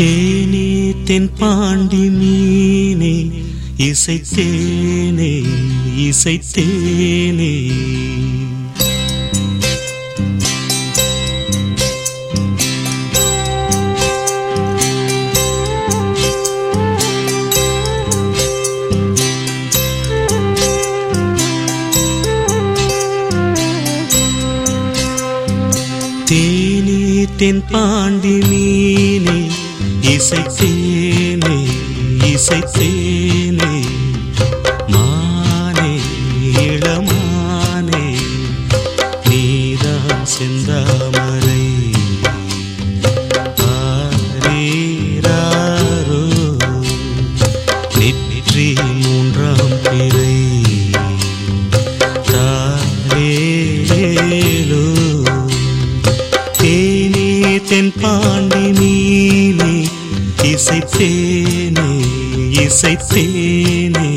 தேனே தென் பாண்டி மீனே இசைத்தேனே இசைத்தேனே. தேனே தென் பாண்டி மீனே இசைத்தேனே இசைத்தேனே இசைத்தேனே இசைத்தேனே.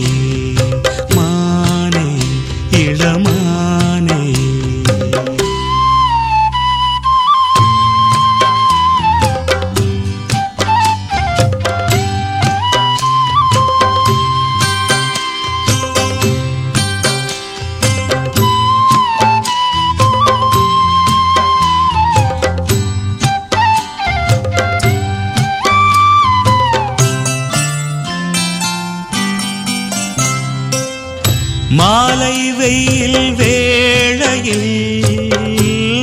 மாலை வெயில் வேளையில்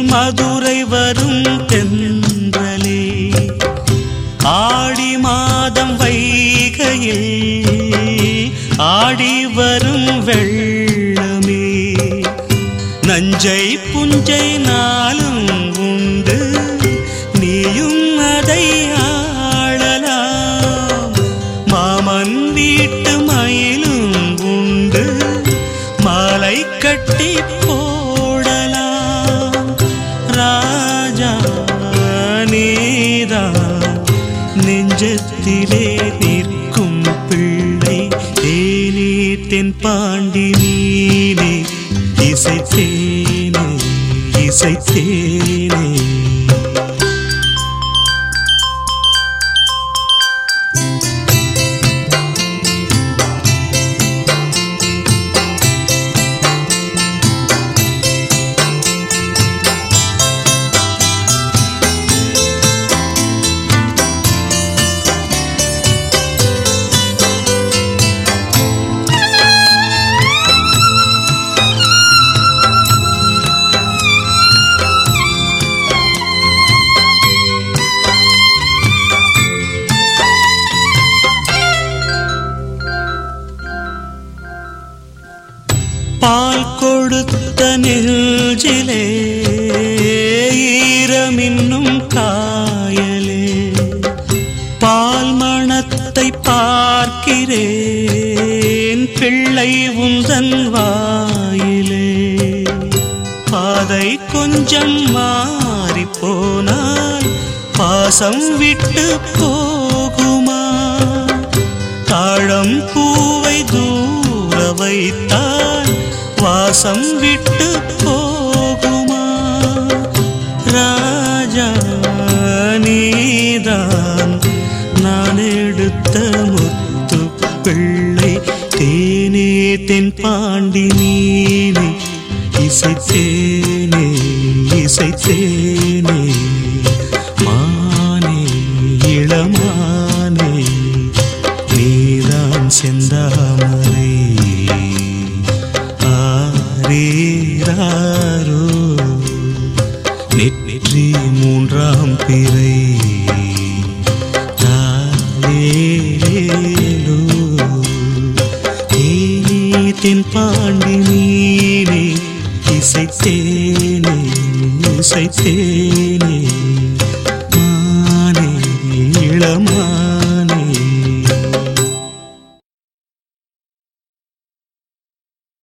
மதுரை வரும் தென்றலே. ஆடி மாதம் வைகையில் ஆடி வரும் வெள்ளமே. நஞ்சை புஞ்சை நான் தென் பாண்டி நீனே இசைத்தேனே இசைத்தேனே கொடுத்த நெஞ்சிலே ஈரமின்னும் காயலே. பால் மணத்தை பார்க்கிறேன் பிள்ளை உந்தன் வாயிலே. பாதை கொஞ்சம் மாறி போனால் பாசம் விட்டு போகுமா? தாழம் பூவை தூர வைத்தால் வாசம் விட்டு போகுமா? ராஜா நீதான் நான் எடுத்த முத்து பிள்ளை. தேனே தென் பாண்டி நீனே இசைத்தேனே இசைத்தேனே. மானே இளமானே நீதான் செந்தாமா யாரோ நெற்றி மூன்றாம் பிறை. தாலேலோ தேனே தென் பாண்டி நீனே. இசைத்தேனே இசைத்தேனே. மானே இளமா.